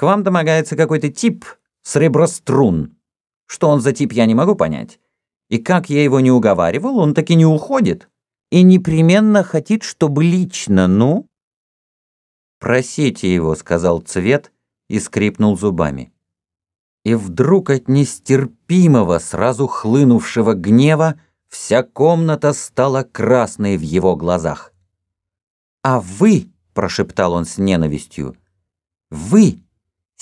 К вам домогается какой-то тип среброструн. Что он за тип, я не могу понять. И как я его не уговаривал, он таки не уходит. И непременно хотит, чтобы лично, ну? «Просите его», — сказал Цвет и скрипнул зубами. И вдруг от нестерпимого, сразу хлынувшего гнева вся комната стала красной в его глазах. «А вы», — прошептал он с ненавистью, — «вы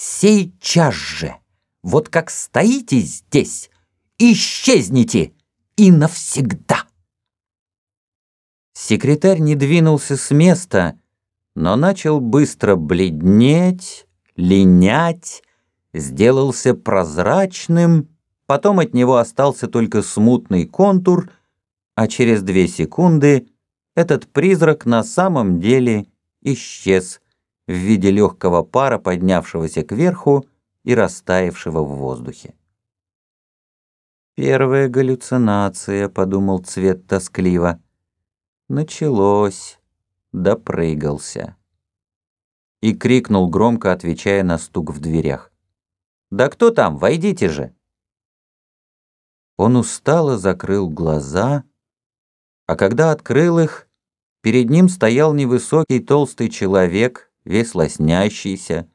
Сейчас же, вот как стоите здесь, исчезните и навсегда. Секретарь не двинулся с места, но начал быстро бледнеть, линять, сделался прозрачным, потом от него остался только смутный контур, а через две секунды этот призрак на самом деле исчез в виде легкого пара, поднявшегося кверху и растаявшего в воздухе. «Первая галлюцинация», — подумал Цвет тоскливо. «Началось. Допрыгался». И крикнул громко, отвечая на стук в дверях. «Да кто там? Войдите же!» Он устало закрыл глаза, а когда открыл их, перед ним стоял невысокий толстый человек весь лоснящийся.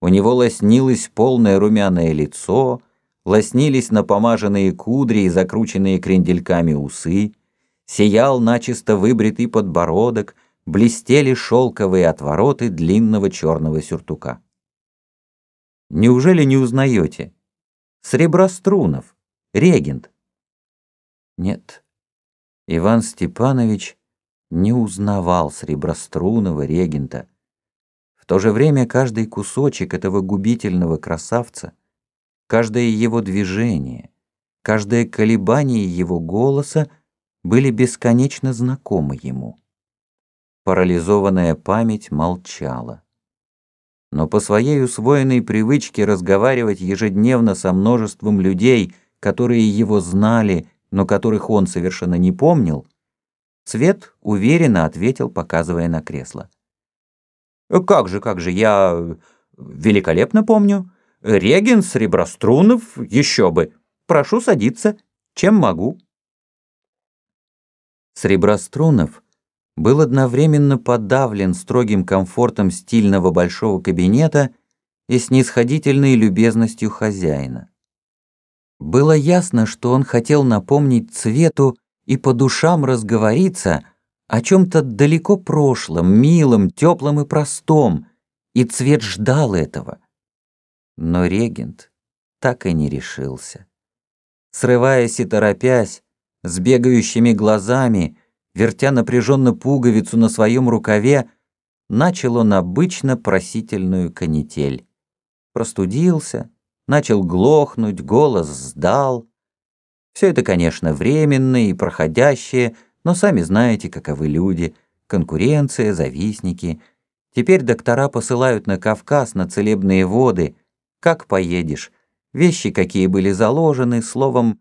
У него лоснилось полное румяное лицо, лоснились напомаженные кудри и закрученные крендельками усы, сиял начисто выбритый подбородок, блестели шелковые отвороты длинного черного сюртука. Неужели не узнаете? Среброструнов, регент. Нет, Иван Степанович не узнавал Среброструнова регента то же время каждый кусочек этого губительного красавца, каждое его движение, каждое колебание его голоса были бесконечно знакомы ему. Парализованная память молчала. Но по своей усвоенной привычке разговаривать ежедневно со множеством людей, которые его знали, но которых он совершенно не помнил, Цвет уверенно ответил, показывая на кресло. Как же, как же, я великолепно помню. Реген, Среброструнов, еще бы. Прошу садиться, чем могу. Среброструнов был одновременно подавлен строгим комфортом стильного большого кабинета и снисходительной любезностью хозяина. Было ясно, что он хотел напомнить Цвету и по душам разговориться — о чем-то далеко прошлом, милом, теплом и простом, и цвет ждал этого. Но регент так и не решился. Срываясь и торопясь, с бегающими глазами, вертя напряженно пуговицу на своем рукаве, начал он обычно просительную канитель. Простудился, начал глохнуть, голос сдал. Все это, конечно, временное и проходящее — но сами знаете, каковы люди. Конкуренция, завистники. Теперь доктора посылают на Кавказ на целебные воды. Как поедешь? Вещи какие были заложены, словом,